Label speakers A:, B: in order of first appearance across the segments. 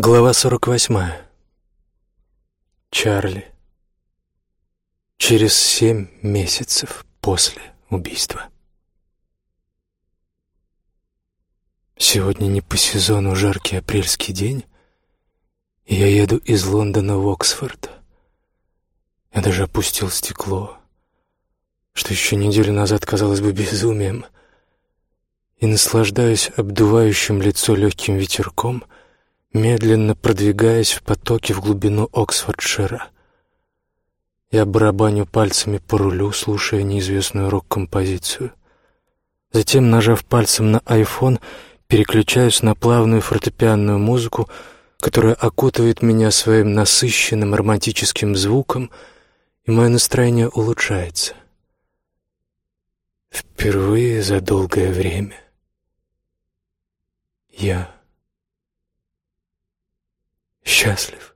A: Глава 48. Чарли. Через семь месяцев после убийства. Сегодня не по сезону жаркий апрельский день, я еду из Лондона в Оксфорд. Я даже опустил стекло, что еще неделю назад казалось бы безумием, и наслаждаюсь обдувающим лицо легким ветерком — медленно продвигаясь в потоке в глубину Оксфордшира. Я барабаню пальцами по рулю, слушая неизвестную рок-композицию. Затем, нажав пальцем на iPhone, переключаюсь на плавную фортепианную музыку, которая окутывает меня своим насыщенным романтическим звуком, и мое настроение улучшается. Впервые за долгое время я счастлив.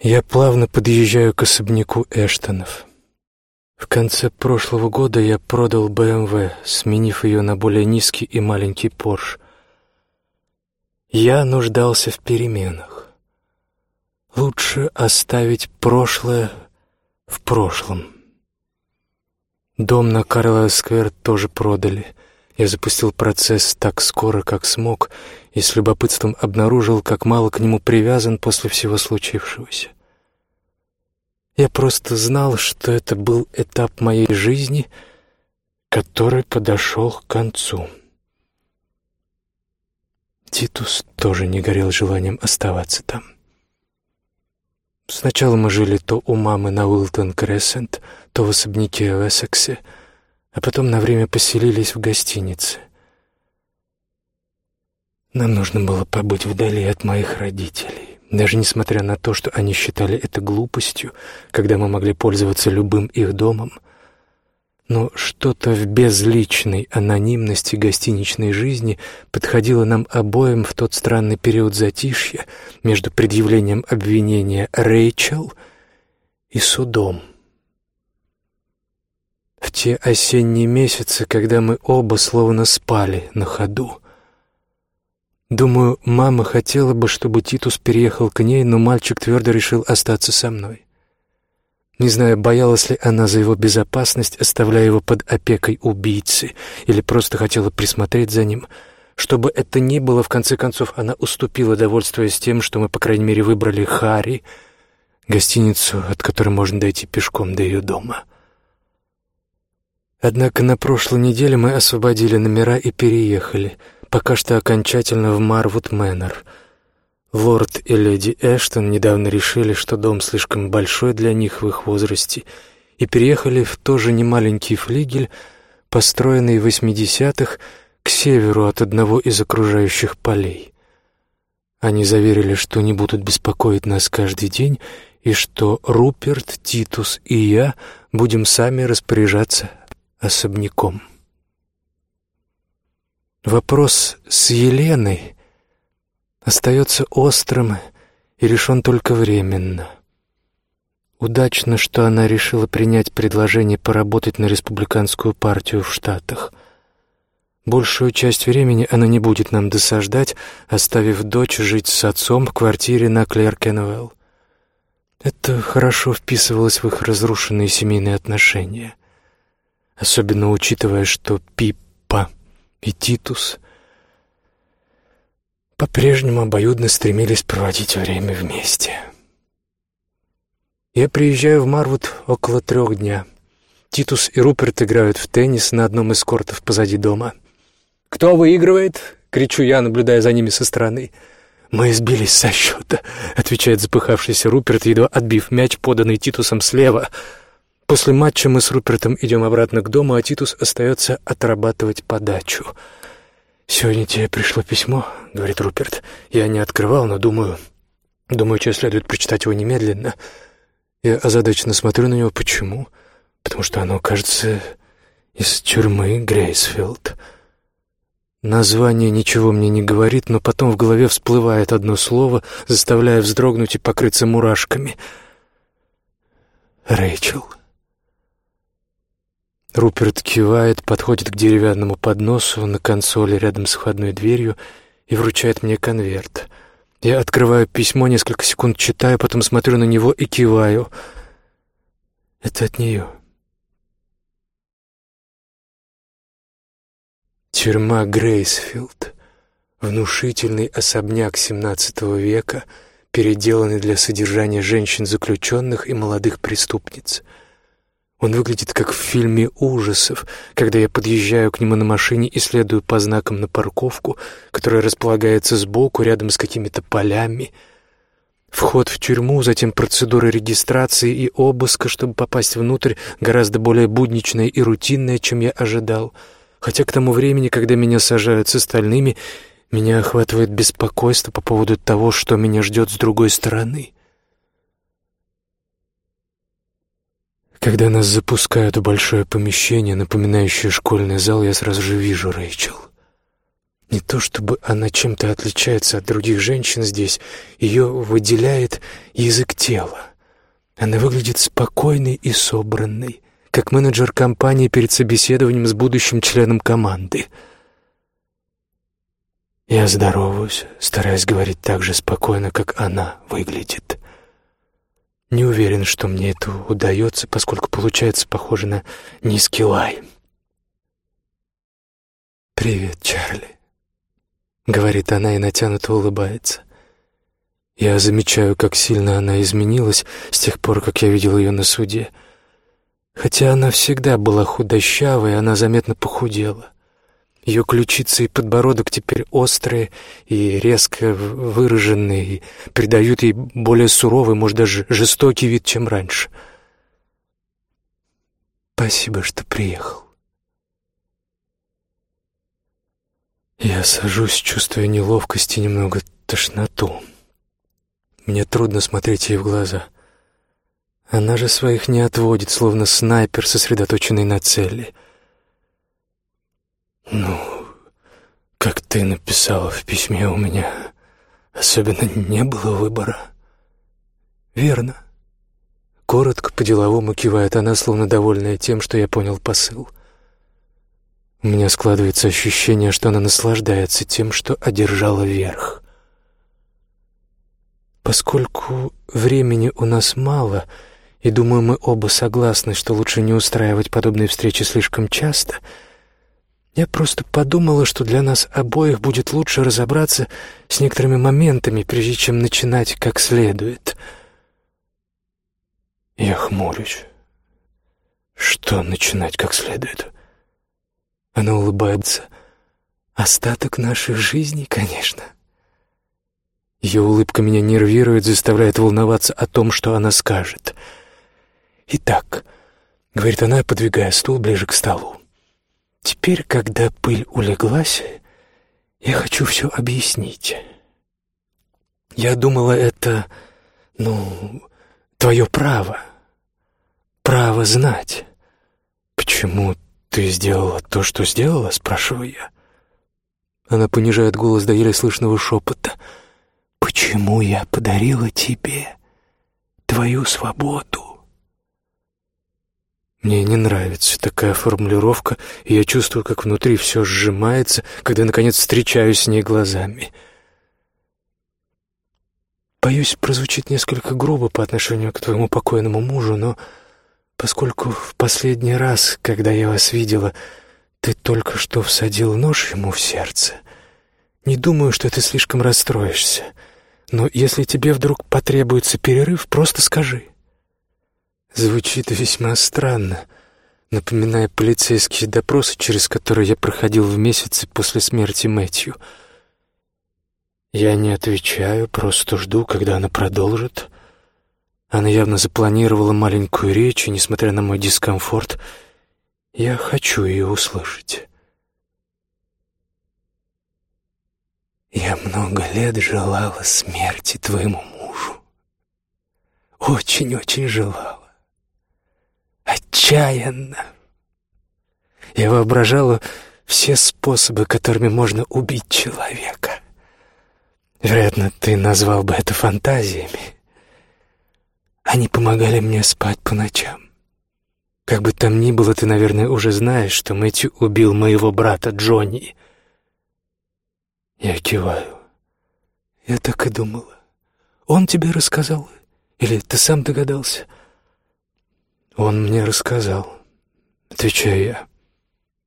A: Я плавно подъезжаю к особняку Эштонов. В конце прошлого года я продал БМВ, сменив ее на более низкий и маленький Порш. Я нуждался в переменах. Лучше оставить прошлое в прошлом. Дом на Карлайл-сквер тоже продали — я запустил процесс так скоро, как смог, и с любопытством обнаружил, как мало к нему привязан после всего случившегося. Я просто знал, что это был этап моей жизни, который подошел к концу. Титус тоже не горел желанием оставаться там. Сначала мы жили то у мамы на Уилтон-Крессент, то в особняке в Эссексе — а потом на время поселились в гостинице. Нам нужно было побыть вдали от моих родителей, даже несмотря на то, что они считали это глупостью, когда мы могли пользоваться любым их домом. Но что-то в безличной анонимности гостиничной жизни подходило нам обоим в тот странный период затишья между предъявлением обвинения Рэйчел и судом. В те осенние месяцы, когда мы оба словно спали на ходу. Думаю, мама хотела бы, чтобы Титус переехал к ней, но мальчик твердо решил остаться со мной. Не знаю, боялась ли она за его безопасность, оставляя его под опекой убийцы, или просто хотела присмотреть за ним. Что бы это ни было, в конце концов, она уступила, довольствуясь тем, что мы, по крайней мере, выбрали Хари, гостиницу, от которой можно дойти пешком до ее дома. Однако на прошлой неделе мы освободили номера и переехали, пока что окончательно в Марвуд Мэннер. Лорд и леди Эштон недавно решили, что дом слишком большой для них в их возрасте, и переехали в тоже немаленький флигель, построенный в 80-х к северу от одного из окружающих полей. Они заверили, что не будут беспокоить нас каждый день, и что Руперт, Титус и я будем сами распоряжаться особняком. Вопрос с Еленой остается острым и решен только временно. Удачно, что она решила принять предложение поработать на республиканскую партию в Штатах. Большую часть времени она не будет нам досаждать, оставив дочь жить с отцом в квартире на Клеркенвелл. Это хорошо вписывалось в их разрушенные семейные отношения особенно учитывая, что Пиппа и Титус по-прежнему обоюдно стремились проводить время вместе. Я приезжаю в Марвуд около трех дня. Титус и Руперт играют в теннис на одном из кортов позади дома. «Кто выигрывает?» — кричу я, наблюдая за ними со стороны. «Мы сбились со счета», — отвечает запыхавшийся Руперт, едва отбив мяч, поданный Титусом слева — После матча мы с Рупертом идем обратно к дому, а Титус остается отрабатывать подачу. «Сегодня тебе пришло письмо», — говорит Руперт. «Я не открывал, но думаю... Думаю, тебе следует прочитать его немедленно». Я озадаченно смотрю на него. Почему? Потому что оно, кажется, из тюрьмы Грейсфилд. Название ничего мне не говорит, но потом в голове всплывает одно слово, заставляя вздрогнуть и покрыться мурашками. «Рэйчел». Руперт кивает, подходит к деревянному подносу на консоли рядом с входной дверью и вручает мне конверт. Я открываю письмо, несколько секунд читаю, потом смотрю на него и киваю. Это от нее. Тюрьма Грейсфилд. Внушительный особняк XVII века, переделанный для содержания женщин-заключенных и молодых преступниц — он выглядит как в фильме ужасов, когда я подъезжаю к нему на машине и следую по знакам на парковку, которая располагается сбоку, рядом с какими-то полями. Вход в тюрьму, затем процедура регистрации и обыска, чтобы попасть внутрь, гораздо более будничная и рутинная, чем я ожидал. Хотя к тому времени, когда меня сажают с остальными, меня охватывает беспокойство по поводу того, что меня ждет с другой стороны. Когда нас запускают в большое помещение, напоминающее школьный зал, я сразу же вижу Рэйчел. Не то чтобы она чем-то отличается от других женщин здесь, ее выделяет язык тела. Она выглядит спокойной и собранной, как менеджер компании перед собеседованием с будущим членом команды. Я здороваюсь, стараясь говорить так же спокойно, как она выглядит. Не уверен, что мне это удается, поскольку получается похоже на низкий лай. «Привет, Чарли», — говорит она и натянуто улыбается. Я замечаю, как сильно она изменилась с тех пор, как я видел ее на суде. Хотя она всегда была худощавой, она заметно похудела. Ее ключицы и подбородок теперь острые и резко выраженные, и придают ей более суровый, может, даже жестокий вид, чем раньше. Спасибо, что приехал. Я сажусь, чувствуя неловкость и немного тошноту. Мне трудно смотреть ей в глаза. Она же своих не отводит, словно снайпер, сосредоточенный на цели — «Ну, как ты написала в письме, у меня особенно не было выбора». «Верно». Коротко, по-деловому кивает она, словно довольная тем, что я понял посыл. У меня складывается ощущение, что она наслаждается тем, что одержала верх. Поскольку времени у нас мало, и, думаю, мы оба согласны, что лучше не устраивать подобные встречи слишком часто — я просто подумала, что для нас обоих будет лучше разобраться с некоторыми моментами, прежде чем начинать как следует. Я хмурюсь. Что начинать как следует? Она улыбается. Остаток наших жизней, конечно. Ее улыбка меня нервирует, заставляет волноваться о том, что она скажет. «Итак», — говорит она, подвигая стул ближе к столу, Теперь, когда пыль улеглась, я хочу все объяснить. Я думала, это, ну, твое право. Право знать. Почему ты сделала то, что сделала, спрашиваю я. Она понижает голос до еле слышного шепота. «Почему я подарила тебе твою свободу?» Мне не нравится такая формулировка, и я чувствую, как внутри все сжимается, когда, наконец, встречаюсь с ней глазами. Боюсь, прозвучит несколько грубо по отношению к твоему покойному мужу, но поскольку в последний раз, когда я вас видела, ты только что всадил нож ему в сердце, не думаю, что ты слишком расстроишься. Но если тебе вдруг потребуется перерыв, просто скажи. Звучит весьма странно, напоминая полицейские допросы, через которые я проходил в месяцы после смерти Мэтью. Я не отвечаю, просто жду, когда она продолжит. Она явно запланировала маленькую речь, и, несмотря на мой дискомфорт, я хочу ее услышать. Я много лет желала смерти твоему мужу. Очень-очень желала отчаянно. Я воображала все способы, которыми можно убить человека. Вероятно, ты назвал бы это фантазиями. Они помогали мне спать по ночам. Как бы там ни было, ты, наверное, уже знаешь, что Мэтью убил моего брата Джонни. Я киваю. Я так и думала. Он тебе рассказал? Или ты сам догадался? Он мне рассказал. Отвечаю я.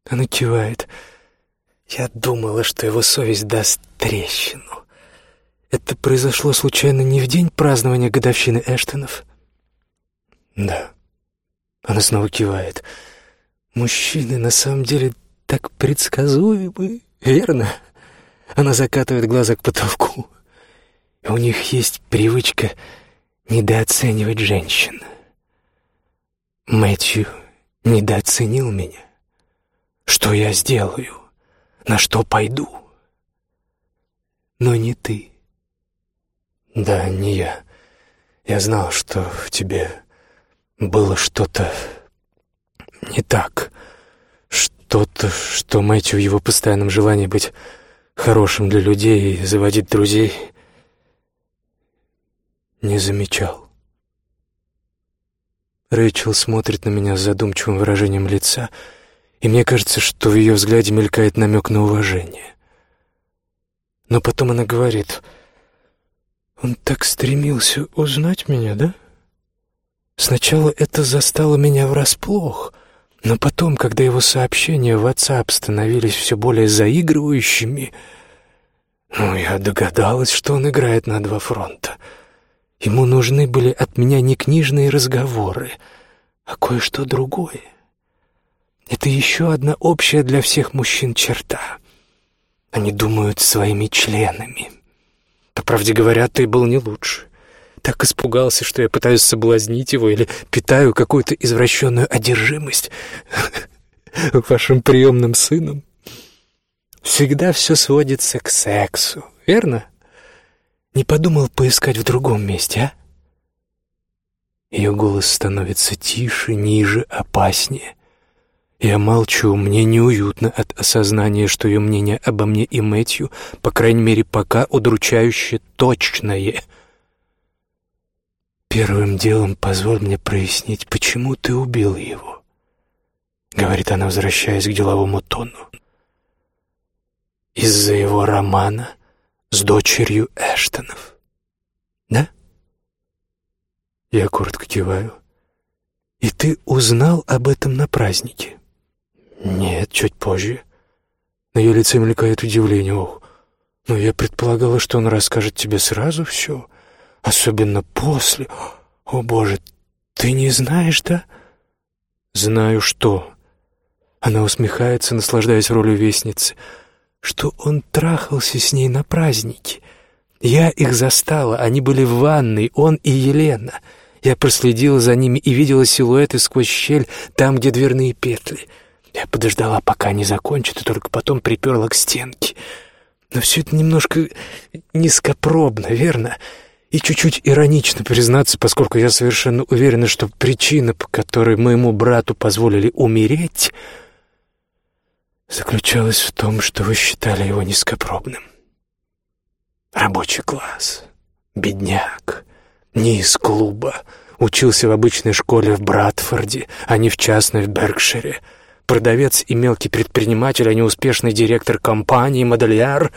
A: Она кивает. Я думала, что его совесть даст трещину. Это произошло случайно не в день празднования годовщины Эштонов? Да. Она снова кивает. Мужчины на самом деле так предсказуемы, верно? Она закатывает глаза к потолку. У них есть привычка недооценивать женщин. Мэтью недооценил меня. Что я сделаю? На что пойду? Но не ты. Да, не я. Я знал, что в тебе было что-то не так. Что-то, что Мэтью в его постоянном желании быть хорошим для людей и заводить друзей не замечал. Рэйчел смотрит на меня с задумчивым выражением лица, и мне кажется, что в ее взгляде мелькает намек на уважение. Но потом она говорит, «Он так стремился узнать меня, да? Сначала это застало меня врасплох, но потом, когда его сообщения в WhatsApp становились все более заигрывающими, ну, я догадалась, что он играет на два фронта — Ему нужны были от меня не книжные разговоры, а кое-что другое. Это еще одна общая для всех мужчин черта. Они думают своими членами. По правде говоря, ты был не лучше. Так испугался, что я пытаюсь соблазнить его или питаю какую-то извращенную одержимость вашим приемным сыном. Всегда все сводится к сексу, верно? Не подумал поискать в другом месте, а? Ее голос становится тише, ниже, опаснее. Я молчу, мне неуютно от осознания, что ее мнение обо мне и Мэтью, по крайней мере, пока удручающе точное. «Первым делом позволь мне прояснить, почему ты убил его», — говорит она, возвращаясь к деловому тону. «Из-за его романа?» С дочерью Эштонов. Да? Я коротко киваю. И ты узнал об этом на празднике? Нет, чуть позже. На ее лице мелькает удивление. Ох, но я предполагала, что он расскажет тебе сразу все, особенно после. О, боже, ты не знаешь, да? Знаю что. Она усмехается, наслаждаясь ролью вестницы — что он трахался с ней на празднике. Я их застала, они были в ванной, он и Елена. Я проследила за ними и видела силуэты сквозь щель там, где дверные петли. Я подождала, пока они закончат, и только потом приперла к стенке. Но все это немножко низкопробно, верно? И чуть-чуть иронично признаться, поскольку я совершенно уверена, что причина, по которой моему брату позволили умереть, заключалась в том, что вы считали его низкопробным. Рабочий класс, бедняк, не из клуба, учился в обычной школе в Братфорде, а не в частной в Беркшире. Продавец и мелкий предприниматель, а не успешный директор компании, модельяр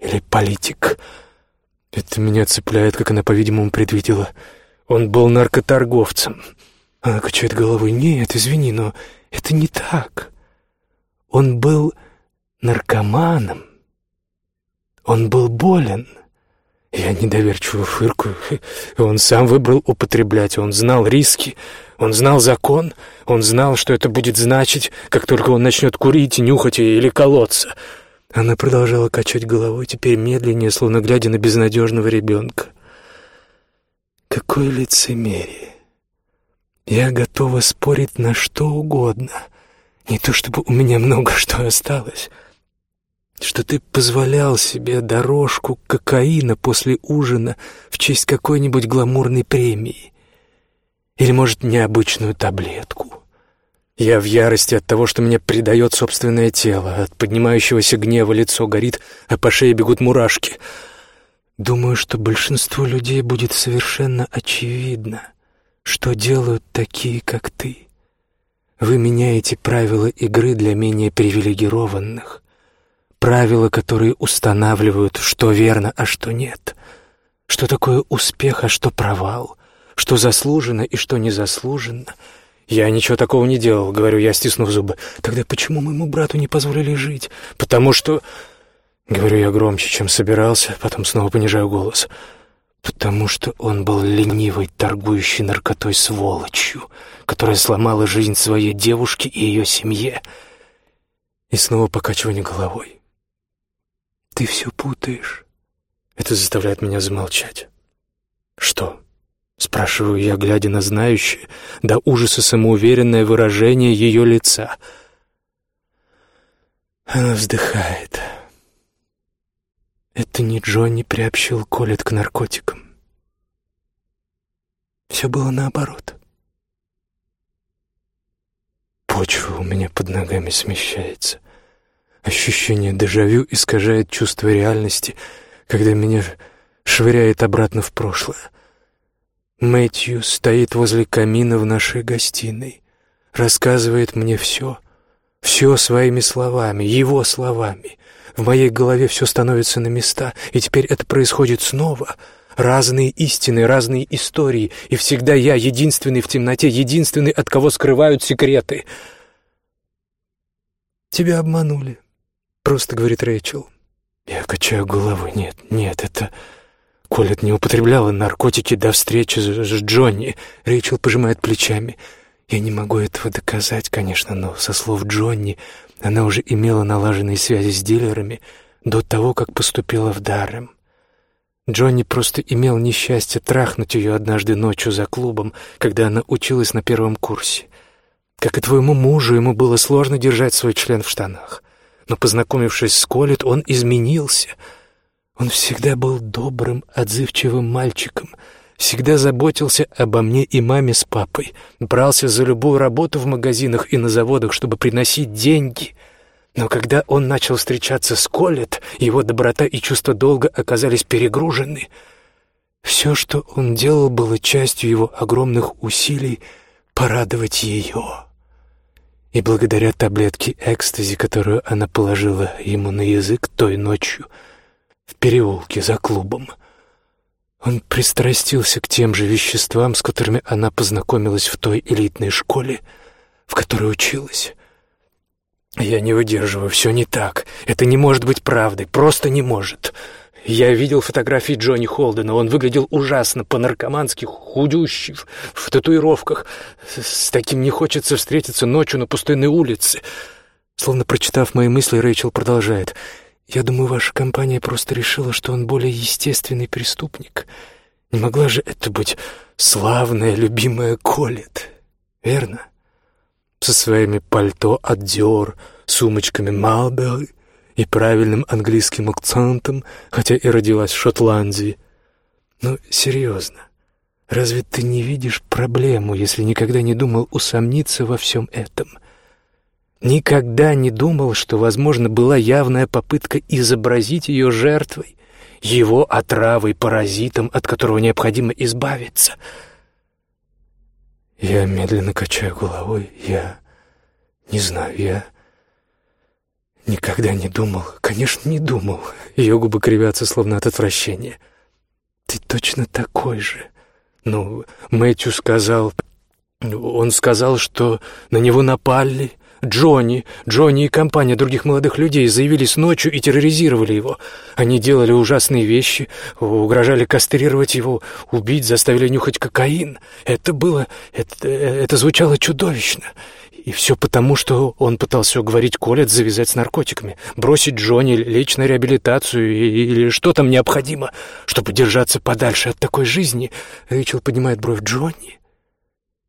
A: или политик. Это меня цепляет, как она, по-видимому, предвидела. Он был наркоторговцем. Она качает головой. «Нет, извини, но это не так. Он был наркоманом. Он был болен. Я недоверчиво фыркаю. Он сам выбрал употреблять, он знал риски, он знал закон, он знал, что это будет значить, как только он начнет курить, нюхать или колоться. Она продолжала качать головой, теперь медленнее, словно глядя на безнадежного ребенка. Какое лицемерие! Я готова спорить на что угодно — не то чтобы у меня много что осталось, что ты позволял себе дорожку кокаина после ужина в честь какой-нибудь гламурной премии. Или, может, необычную таблетку. Я в ярости от того, что меня предает собственное тело, от поднимающегося гнева лицо горит, а по шее бегут мурашки. Думаю, что большинству людей будет совершенно очевидно, что делают такие, как ты. Вы меняете правила игры для менее привилегированных. Правила, которые устанавливают, что верно, а что нет. Что такое успех, а что провал. Что заслуженно и что незаслуженно. Я ничего такого не делал, говорю я, стиснув зубы. Тогда почему моему брату не позволили жить? Потому что... Говорю я громче, чем собирался, потом снова понижаю голос. Потому что он был ленивой, торгующей наркотой сволочью, которая сломала жизнь своей девушке и ее семье. И снова покачивание головой. «Ты все путаешь». Это заставляет меня замолчать. «Что?» — спрашиваю я, глядя на знающее, до ужаса самоуверенное выражение ее лица. Она вздыхает. Это не Джонни приобщил Колет к наркотикам. Все было наоборот. Почва у меня под ногами смещается. Ощущение дежавю искажает чувство реальности, когда меня швыряет обратно в прошлое. Мэтью стоит возле камина в нашей гостиной, рассказывает мне все, все своими словами, его словами, в моей голове все становится на места, и теперь это происходит снова. Разные истины, разные истории, и всегда я единственный в темноте, единственный, от кого скрывают секреты. «Тебя обманули», — просто говорит Рэйчел. Я качаю головой. «Нет, нет, это...» Колет не употребляла наркотики до встречи с, с Джонни. Рэйчел пожимает плечами. Я не могу этого доказать, конечно, но со слов Джонни она уже имела налаженные связи с дилерами до того, как поступила в Даррем. Джонни просто имел несчастье трахнуть ее однажды ночью за клубом, когда она училась на первом курсе. Как и твоему мужу, ему было сложно держать свой член в штанах. Но, познакомившись с Колет, он изменился. Он всегда был добрым, отзывчивым мальчиком — всегда заботился обо мне и маме с папой, брался за любую работу в магазинах и на заводах, чтобы приносить деньги. Но когда он начал встречаться с Колет, его доброта и чувство долга оказались перегружены. Все, что он делал, было частью его огромных усилий порадовать ее. И благодаря таблетке экстази, которую она положила ему на язык той ночью в переулке за клубом — он пристрастился к тем же веществам, с которыми она познакомилась в той элитной школе, в которой училась. Я не выдерживаю, все не так. Это не может быть правдой, просто не может. Я видел фотографии Джонни Холдена, он выглядел ужасно, по-наркомански, худющий, в татуировках. С таким не хочется встретиться ночью на пустынной улице. Словно прочитав мои мысли, Рэйчел продолжает. Я думаю, ваша компания просто решила, что он более естественный преступник. Не могла же это быть славная, любимая Колет, верно? Со своими пальто от Dior, сумочками Малбери и правильным английским акцентом, хотя и родилась в Шотландии. Но серьезно, разве ты не видишь проблему, если никогда не думал усомниться во всем этом? Никогда не думал, что, возможно, была явная попытка изобразить ее жертвой, его отравой, паразитом, от которого необходимо избавиться. Я медленно качаю головой. Я не знаю, я никогда не думал. Конечно, не думал. Ее губы кривятся, словно от отвращения. Ты точно такой же. Ну, Мэтью сказал... Он сказал, что на него напали, Джонни, Джонни и компания других молодых людей заявились ночью и терроризировали его. Они делали ужасные вещи, угрожали кастрировать его, убить, заставили нюхать кокаин. Это было... это, это звучало чудовищно. И все потому, что он пытался уговорить Колет завязать с наркотиками, бросить Джонни, лечь на реабилитацию или что там необходимо, чтобы держаться подальше от такой жизни. Рэйчел поднимает бровь. Джонни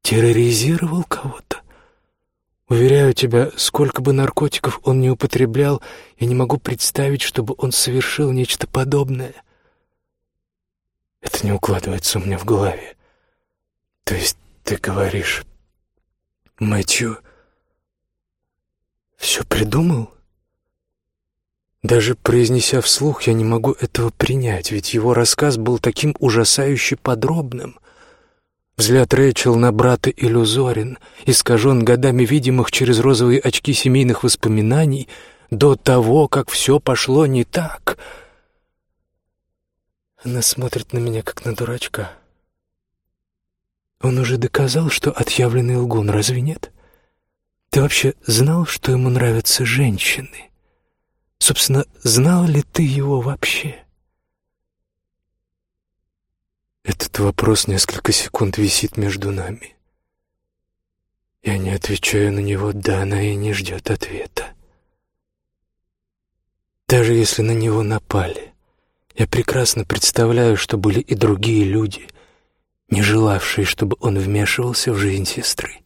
A: терроризировал кого-то? Уверяю тебя, сколько бы наркотиков он не употреблял, я не могу представить, чтобы он совершил нечто подобное. Это не укладывается у меня в голове. То есть ты говоришь, Мэтью все придумал? Даже произнеся вслух, я не могу этого принять, ведь его рассказ был таким ужасающе подробным. Взгляд Рэйчел на брата иллюзорен, искажен годами видимых через розовые очки семейных воспоминаний до того, как все пошло не так. Она смотрит на меня, как на дурачка. Он уже доказал, что отъявленный лгун, разве нет? Ты вообще знал, что ему нравятся женщины? Собственно, знал ли ты его вообще? Этот вопрос несколько секунд висит между нами. Я не отвечаю на него «да», она и не ждет ответа. Даже если на него напали, я прекрасно представляю, что были и другие люди, не желавшие, чтобы он вмешивался в жизнь сестры.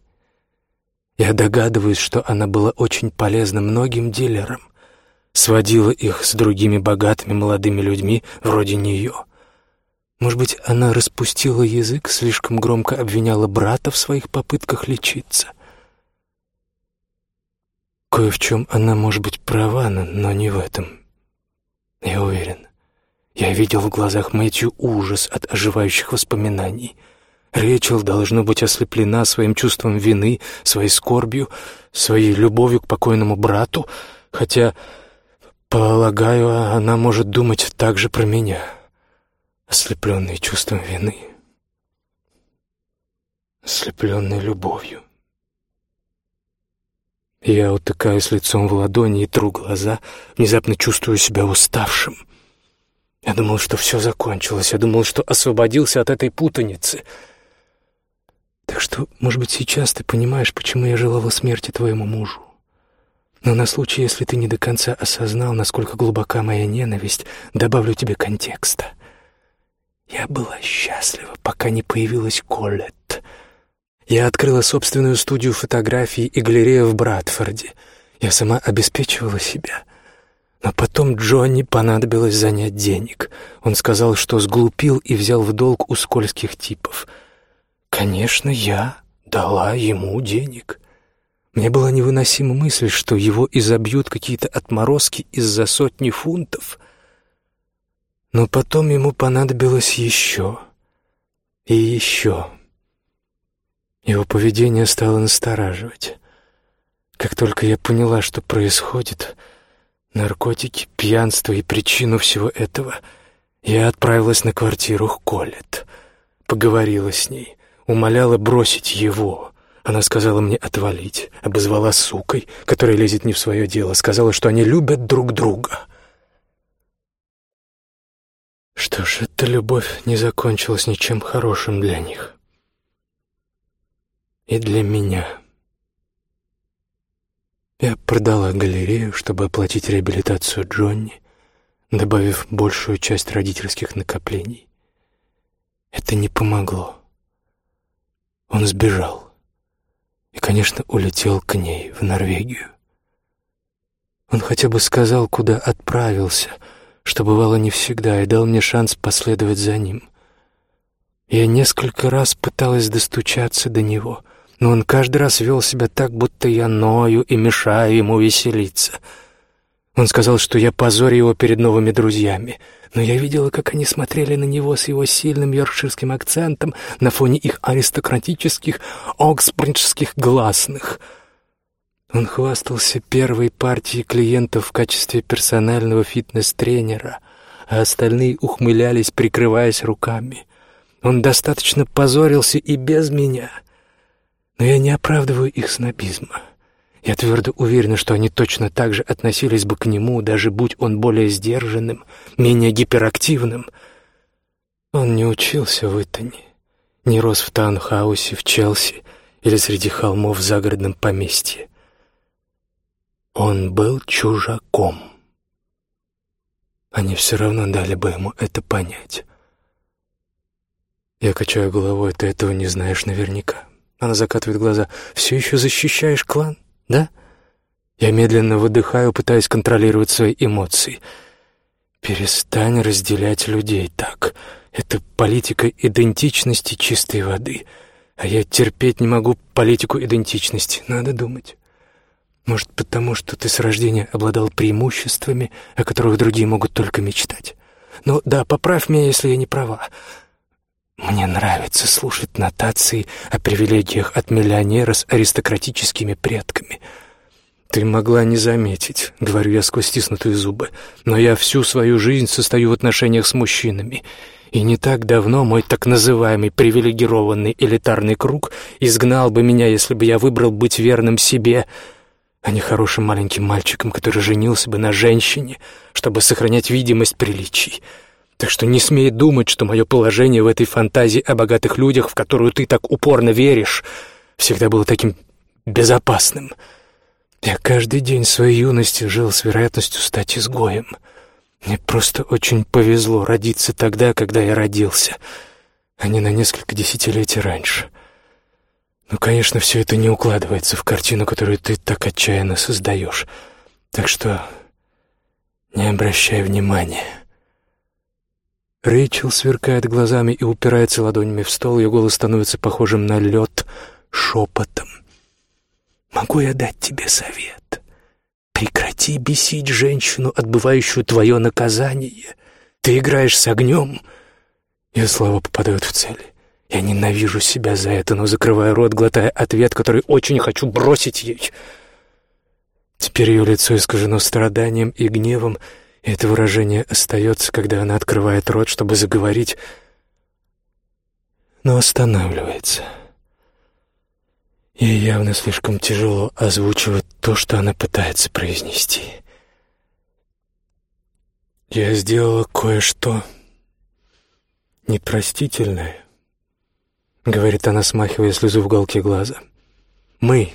A: Я догадываюсь, что она была очень полезна многим дилерам, сводила их с другими богатыми молодыми людьми вроде нее — может быть, она распустила язык, слишком громко обвиняла брата в своих попытках лечиться. Кое в чем она может быть права, но не в этом. Я уверен. Я видел в глазах Мэтью ужас от оживающих воспоминаний. Рэйчел должно быть ослеплена своим чувством вины, своей скорбью, своей любовью к покойному брату, хотя, полагаю, она может думать так же про меня ослепленный чувством вины, ослепленный любовью. Я утыкаюсь лицом в ладони и тру глаза, внезапно чувствую себя уставшим. Я думал, что все закончилось, я думал, что освободился от этой путаницы. Так что, может быть, сейчас ты понимаешь, почему я желала смерти твоему мужу. Но на случай, если ты не до конца осознал, насколько глубока моя ненависть, добавлю тебе контекста. Я была счастлива, пока не появилась Коллетт. Я открыла собственную студию фотографий и галерею в Братфорде. Я сама обеспечивала себя. Но потом Джонни понадобилось занять денег. Он сказал, что сглупил и взял в долг у скользких типов. Конечно, я дала ему денег. Мне была невыносима мысль, что его изобьют какие-то отморозки из-за сотни фунтов. Но потом ему понадобилось еще и еще. Его поведение стало настораживать. Как только я поняла, что происходит, наркотики, пьянство и причину всего этого, я отправилась на квартиру Колет. Поговорила с ней, умоляла бросить его. Она сказала мне отвалить, обозвала сукой, которая лезет не в свое дело, сказала, что они любят друг друга — что ж, эта любовь не закончилась ничем хорошим для них. И для меня. Я продала галерею, чтобы оплатить реабилитацию Джонни, добавив большую часть родительских накоплений. Это не помогло. Он сбежал. И, конечно, улетел к ней, в Норвегию. Он хотя бы сказал, куда отправился — что бывало не всегда, и дал мне шанс последовать за ним. Я несколько раз пыталась достучаться до него, но он каждый раз вел себя так, будто я ною и мешаю ему веселиться. Он сказал, что я позорю его перед новыми друзьями, но я видела, как они смотрели на него с его сильным йоркширским акцентом на фоне их аристократических оксбриджских гласных — он хвастался первой партией клиентов в качестве персонального фитнес-тренера, а остальные ухмылялись, прикрываясь руками. Он достаточно позорился и без меня. Но я не оправдываю их снобизма. Я твердо уверена, что они точно так же относились бы к нему, даже будь он более сдержанным, менее гиперактивным. Он не учился в Итоне, не рос в таунхаусе в Челси или среди холмов в загородном поместье. Он был чужаком. Они все равно дали бы ему это понять. Я качаю головой, ты этого не знаешь наверняка. Она закатывает глаза. «Все еще защищаешь клан, да?» Я медленно выдыхаю, пытаясь контролировать свои эмоции. «Перестань разделять людей так. Это политика идентичности чистой воды. А я терпеть не могу политику идентичности. Надо думать. Может, потому что ты с рождения обладал преимуществами, о которых другие могут только мечтать. Но да, поправь меня, если я не права. Мне нравится слушать нотации о привилегиях от миллионера с аристократическими предками. Ты могла не заметить, говорю я сквозь стиснутые зубы, но я всю свою жизнь состою в отношениях с мужчинами. И не так давно мой так называемый привилегированный элитарный круг изгнал бы меня, если бы я выбрал быть верным себе, а не хорошим маленьким мальчиком, который женился бы на женщине, чтобы сохранять видимость приличий. Так что не смей думать, что мое положение в этой фантазии о богатых людях, в которую ты так упорно веришь, всегда было таким безопасным. Я каждый день своей юности жил с вероятностью стать изгоем. Мне просто очень повезло родиться тогда, когда я родился, а не на несколько десятилетий раньше. Ну, конечно, все это не укладывается в картину, которую ты так отчаянно создаешь. Так что не обращай внимания. Рэйчел сверкает глазами и упирается ладонями в стол, ее голос становится похожим на лед шепотом. «Могу я дать тебе совет? Прекрати бесить женщину, отбывающую твое наказание. Ты играешь с огнем». Ее слова попадают в цель. Я ненавижу себя за это, но закрываю рот, глотая ответ, который очень хочу бросить ей. Теперь ее лицо искажено страданием и гневом, и это выражение остается, когда она открывает рот, чтобы заговорить, но останавливается. Ей явно слишком тяжело озвучивать то, что она пытается произнести. Я сделала кое-что непростительное, говорит она, смахивая слезу в уголке глаза. Мы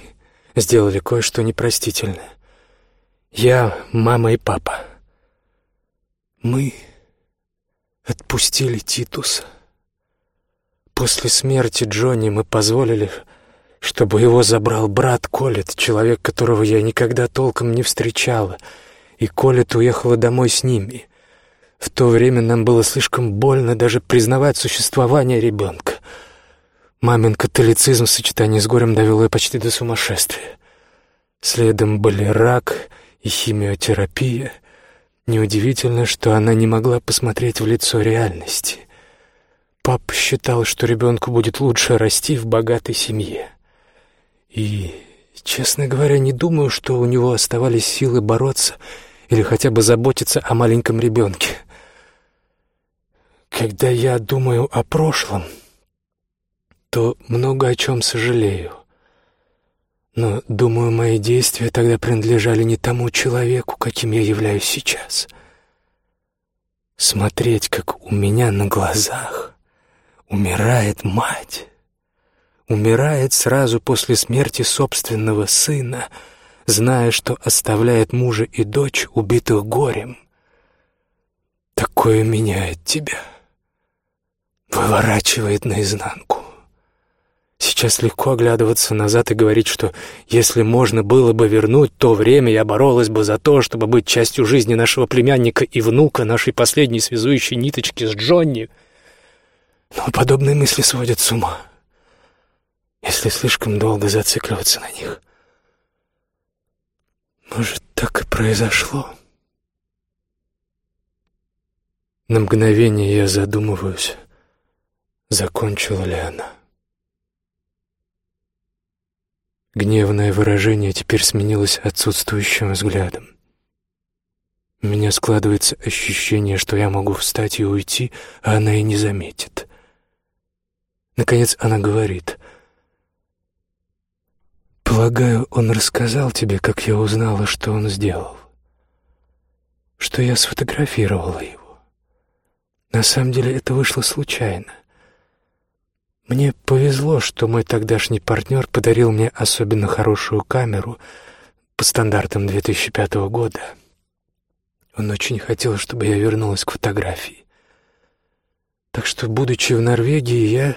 A: сделали кое-что непростительное. Я, мама и папа. Мы отпустили Титуса. После смерти Джонни мы позволили, чтобы его забрал брат Колет, человек, которого я никогда толком не встречала, и Колет уехала домой с ними. В то время нам было слишком больно даже признавать существование ребенка. Мамин католицизм в сочетании с горем довел ее почти до сумасшествия. Следом были рак и химиотерапия — Неудивительно, что она не могла посмотреть в лицо реальности. Пап считал, что ребенку будет лучше расти в богатой семье. И, честно говоря, не думаю, что у него оставались силы бороться или хотя бы заботиться о маленьком ребенке. Когда я думаю о прошлом, то много о чем сожалею. Но, думаю, мои действия тогда принадлежали не тому человеку, каким я являюсь сейчас. Смотреть, как у меня на глазах умирает мать, умирает сразу после смерти собственного сына, зная, что оставляет мужа и дочь, убитых горем. Такое меняет тебя, выворачивает наизнанку. Сейчас легко оглядываться назад и говорить, что если можно было бы вернуть то время, я боролась бы за то, чтобы быть частью жизни нашего племянника и внука, нашей последней связующей ниточки с Джонни. Но подобные мысли сводят с ума, если слишком долго зацикливаться на них. Может, так и произошло? На мгновение я задумываюсь, закончила ли она. Гневное выражение теперь сменилось отсутствующим взглядом. У меня складывается ощущение, что я могу встать и уйти, а она и не заметит. Наконец она говорит. «Полагаю, он рассказал тебе, как я узнала, что он сделал. Что я сфотографировала его. На самом деле это вышло случайно. Мне повезло, что мой тогдашний партнер подарил мне особенно хорошую камеру по стандартам 2005 года. Он очень хотел, чтобы я вернулась к фотографии. Так что, будучи в Норвегии, я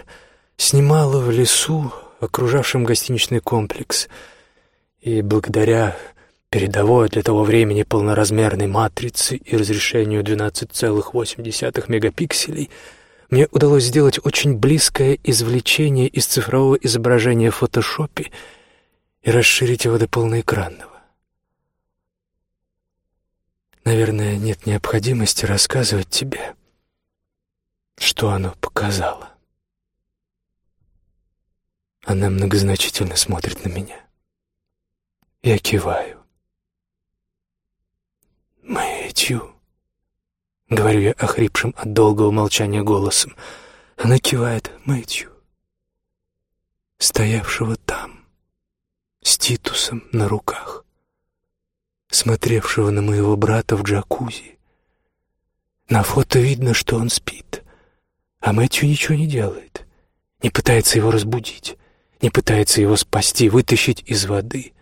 A: снимала в лесу, окружавшем гостиничный комплекс, и благодаря передовой для того времени полноразмерной матрице и разрешению 12,8 мегапикселей — мне удалось сделать очень близкое извлечение из цифрового изображения в фотошопе и расширить его до полноэкранного. Наверное, нет необходимости рассказывать тебе, что оно показало. Она многозначительно смотрит на меня. Я киваю. Говорю я охрипшим от долгого молчания голосом. Она кивает Мэтью, стоявшего там, с Титусом на руках, смотревшего на моего брата в джакузи. На фото видно, что он спит, а Мэтью ничего не делает, не пытается его разбудить, не пытается его спасти, вытащить из воды.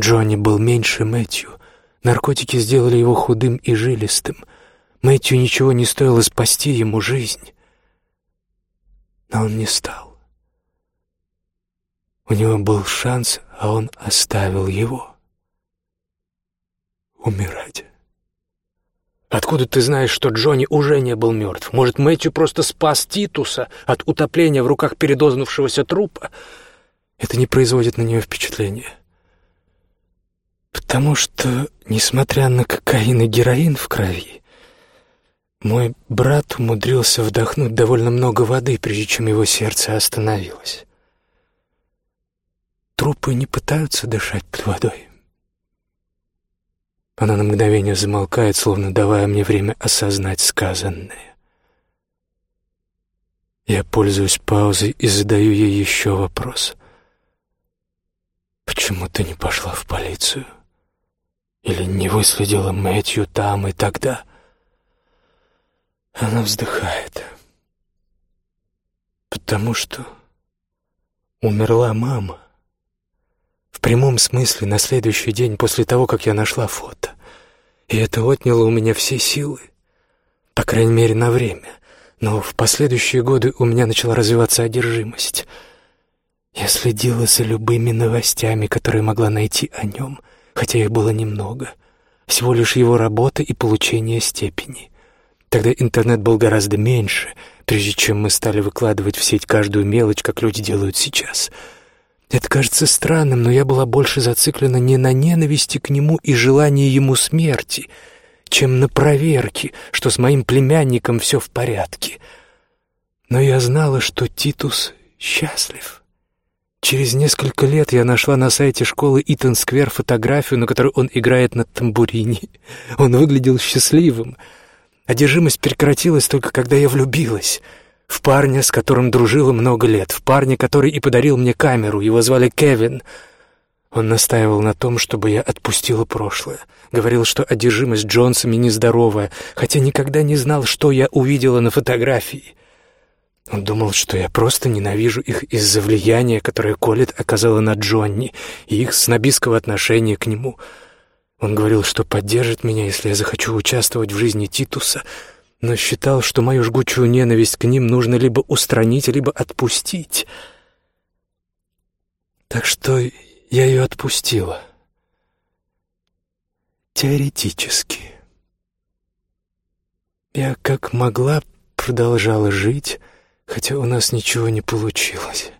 A: Джонни был меньше Мэтью, наркотики сделали его худым и жилистым. Мэтью ничего не стоило спасти ему жизнь. Но он не стал. У него был шанс, а он оставил его. Умирать. Откуда ты знаешь, что Джонни уже не был мертв? Может, Мэтью просто спас Титуса от утопления в руках передознувшегося трупа? Это не производит на нее впечатления. Потому что, несмотря на кокаин и героин в крови, мой брат умудрился вдохнуть довольно много воды, прежде чем его сердце остановилось. Трупы не пытаются дышать под водой. Она на мгновение замолкает, словно давая мне время осознать сказанное. Я пользуюсь паузой и задаю ей еще вопрос. «Почему ты не пошла в полицию? Или не выследила Мэтью там и тогда?» Она вздыхает. «Потому что умерла мама». В прямом смысле на следующий день после того, как я нашла фото. И это отняло у меня все силы. По крайней мере, на время. Но в последующие годы у меня начала развиваться одержимость. Я следила за любыми новостями, которые могла найти о нем, хотя их было немного. Всего лишь его работа и получение степени. Тогда интернет был гораздо меньше, прежде чем мы стали выкладывать в сеть каждую мелочь, как люди делают сейчас — это кажется странным, но я была больше зациклена не на ненависти к нему и желании ему смерти, чем на проверке, что с моим племянником все в порядке. Но я знала, что Титус счастлив. Через несколько лет я нашла на сайте школы Итан Сквер фотографию, на которой он играет на тамбурине. Он выглядел счастливым. Одержимость прекратилась только когда я влюбилась — в парня, с которым дружила много лет, в парня, который и подарил мне камеру, его звали Кевин. Он настаивал на том, чтобы я отпустила прошлое. Говорил, что одержимость Джонсами нездоровая, хотя никогда не знал, что я увидела на фотографии. Он думал, что я просто ненавижу их из-за влияния, которое Колет оказала на Джонни, и их снобистского отношения к нему. Он говорил, что поддержит меня, если я захочу участвовать в жизни Титуса — но считал, что мою жгучую ненависть к ним нужно либо устранить, либо отпустить. Так что я ее отпустила. Теоретически. Я как могла продолжала жить, хотя у нас ничего не получилось.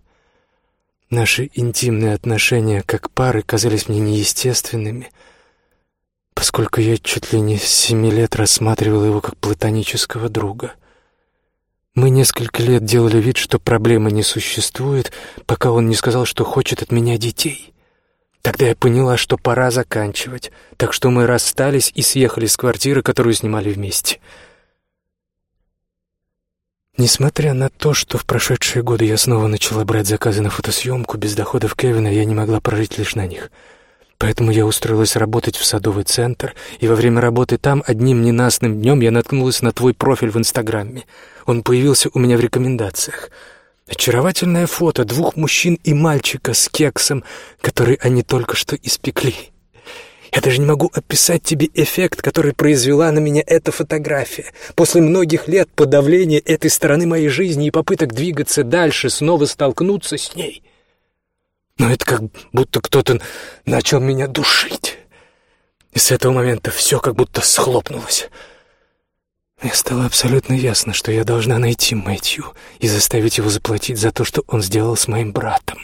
A: Наши интимные отношения как пары казались мне неестественными — поскольку я чуть ли не с семи лет рассматривал его как платонического друга. Мы несколько лет делали вид, что проблемы не существует, пока он не сказал, что хочет от меня детей. Тогда я поняла, что пора заканчивать, так что мы расстались и съехали с квартиры, которую снимали вместе. Несмотря на то, что в прошедшие годы я снова начала брать заказы на фотосъемку, без доходов Кевина я не могла прожить лишь на них — Поэтому я устроилась работать в садовый центр, и во время работы там одним ненастным днем я наткнулась на твой профиль в Инстаграме. Он появился у меня в рекомендациях. Очаровательное фото двух мужчин и мальчика с кексом, который они только что испекли. Я даже не могу описать тебе эффект, который произвела на меня эта фотография. После многих лет подавления этой стороны моей жизни и попыток двигаться дальше, снова столкнуться с ней — но это как будто кто-то начал меня душить. И с этого момента все как будто схлопнулось. Мне стало абсолютно ясно, что я должна найти Мэтью и заставить его заплатить за то, что он сделал с моим братом.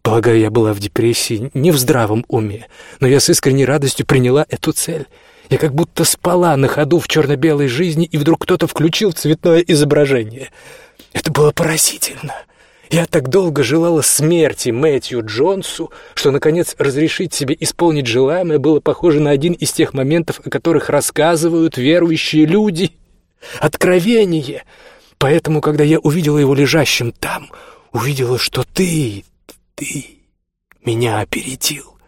A: Полагаю, я была в депрессии, не в здравом уме, но я с искренней радостью приняла эту цель. Я как будто спала на ходу в черно-белой жизни, и вдруг кто-то включил цветное изображение. Это было поразительно. Я так долго желала смерти Мэтью Джонсу, что, наконец, разрешить себе исполнить желаемое было похоже на один из тех моментов, о которых рассказывают верующие люди. Откровение. Поэтому, когда я увидела его лежащим там, увидела, что ты, ты меня опередил.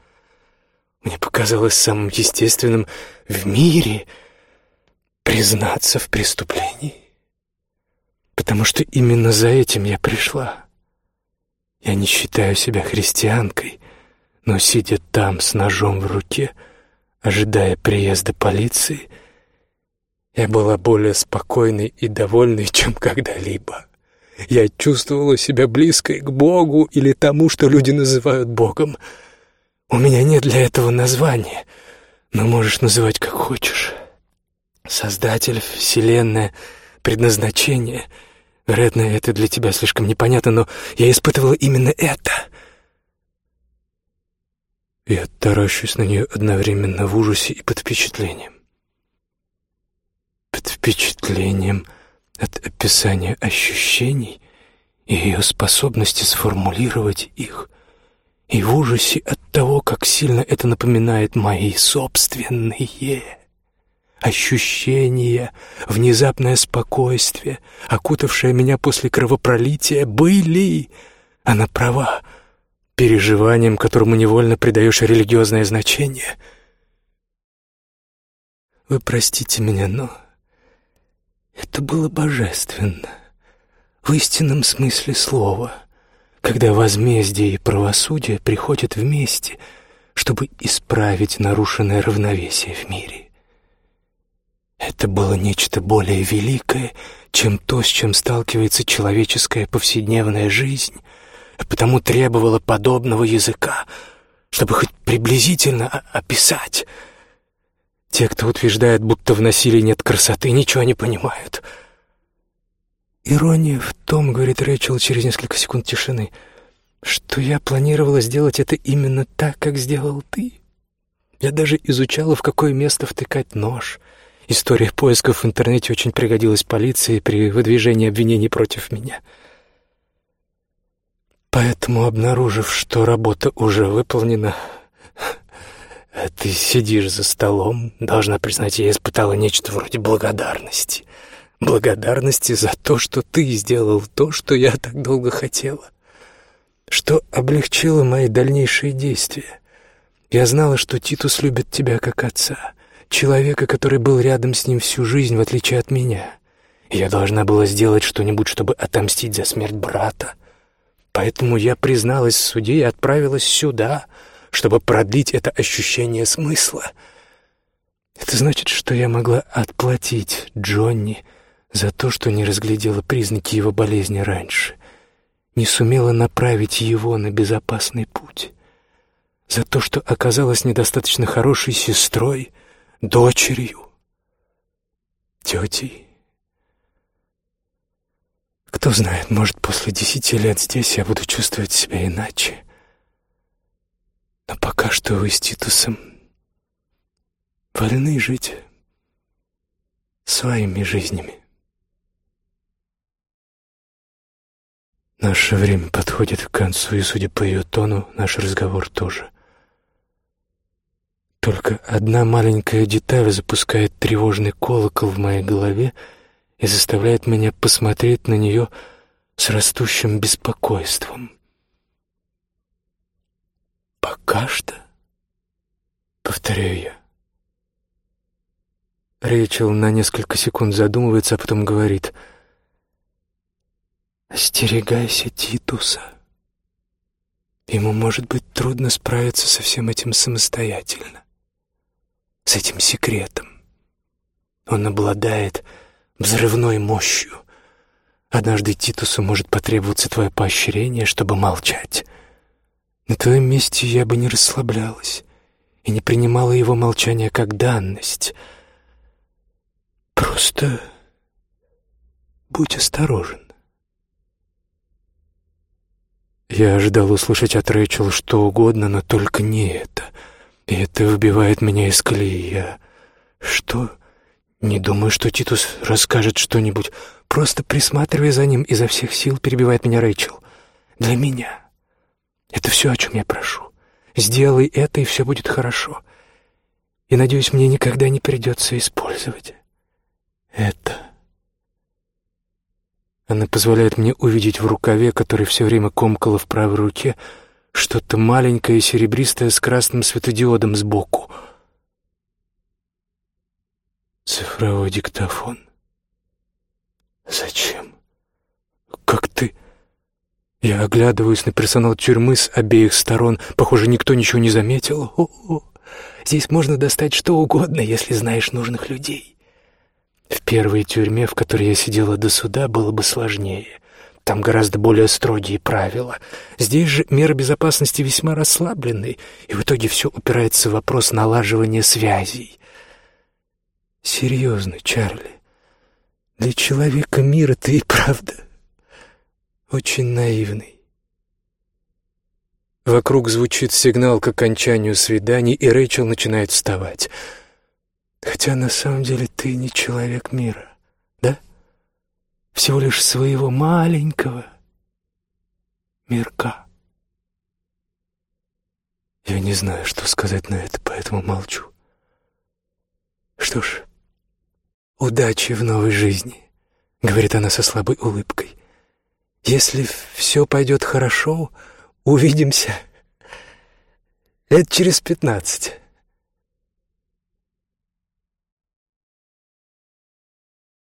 A: Мне показалось самым естественным в мире признаться в преступлении. Потому что именно за этим я пришла. Я не считаю себя христианкой, но, сидя там с ножом в руке, ожидая приезда полиции, я была более спокойной и довольной, чем когда-либо. Я чувствовала себя близкой к Богу или тому, что люди называют Богом. У меня нет для этого названия, но можешь называть как хочешь. Создатель, Вселенная, предназначение — Вероятно, это для тебя слишком непонятно, но я испытывала именно это. Я таращусь на нее одновременно в ужасе и под впечатлением. Под впечатлением от описания ощущений и ее способности сформулировать их, и в ужасе от того, как сильно это напоминает мои собственные ощущения, внезапное спокойствие, окутавшее меня после кровопролития, были, она права, переживанием, которому невольно придаешь религиозное значение. Вы простите меня, но это было божественно, в истинном смысле слова, когда возмездие и правосудие приходят вместе, чтобы исправить нарушенное равновесие в мире. Это было нечто более великое, чем то, с чем сталкивается человеческая повседневная жизнь, а потому требовало подобного языка, чтобы хоть приблизительно описать. Те, кто утверждает, будто в насилии нет красоты, ничего не понимают. «Ирония в том, — говорит Рэйчел через несколько секунд тишины, — что я планировала сделать это именно так, как сделал ты. Я даже изучала, в какое место втыкать нож — История поисков в интернете очень пригодилась полиции при выдвижении обвинений против меня. Поэтому, обнаружив, что работа уже выполнена, ты сидишь за столом, должна признать, я испытала нечто вроде благодарности. Благодарности за то, что ты сделал то, что я так долго хотела. Что облегчило мои дальнейшие действия. Я знала, что Титус любит тебя как отца — человека, который был рядом с ним всю жизнь, в отличие от меня. Я должна была сделать что-нибудь, чтобы отомстить за смерть брата. Поэтому я призналась в суде и отправилась сюда, чтобы продлить это ощущение смысла. Это значит, что я могла отплатить Джонни за то, что не разглядела признаки его болезни раньше, не сумела направить его на безопасный путь, за то, что оказалась недостаточно хорошей сестрой — дочерью, тетей. Кто знает, может, после десяти лет здесь я буду чувствовать себя иначе. Но пока что вы с Титусом вольны жить своими жизнями. Наше время подходит к концу, и, судя по ее тону, наш разговор тоже — только одна маленькая деталь запускает тревожный колокол в моей голове и заставляет меня посмотреть на нее с растущим беспокойством. «Пока что?» — повторяю я. Рэйчел на несколько секунд задумывается, а потом говорит «Остерегайся Титуса. Ему может быть трудно справиться со всем этим самостоятельно с этим секретом. Он обладает взрывной мощью. Однажды Титусу может потребоваться твое поощрение, чтобы молчать. На твоем месте я бы не расслаблялась и не принимала его молчание как данность. Просто будь осторожен. Я ожидал услышать от Рэйчел что угодно, но только не это — и это выбивает меня из колеи. Я... Что? Не думаю, что Титус расскажет что-нибудь. Просто присматривая за ним изо всех сил, перебивает меня Рэйчел. Для меня. Это все, о чем я прошу. Сделай это, и все будет хорошо. И, надеюсь, мне никогда не придется использовать это. Она позволяет мне увидеть в рукаве, который все время комкала в правой руке, что-то маленькое серебристое с красным светодиодом сбоку. Цифровой диктофон. Зачем? Как ты... Я оглядываюсь на персонал тюрьмы с обеих сторон. Похоже, никто ничего не заметил. О -о. Здесь можно достать что угодно, если знаешь нужных людей. В первой тюрьме, в которой я сидела до суда, было бы сложнее. Там гораздо более строгие правила. Здесь же меры безопасности весьма расслаблены, и в итоге все упирается в вопрос налаживания связей. Серьезно, Чарли, для человека мира ты и правда очень наивный. Вокруг звучит сигнал к окончанию свиданий, и Рэйчел начинает вставать. Хотя на самом деле ты не человек мира? Всего лишь своего маленького мирка. Я не знаю, что сказать на это, поэтому молчу. Что ж, удачи в новой жизни, говорит она со слабой улыбкой. Если все пойдет хорошо, увидимся лет через пятнадцать.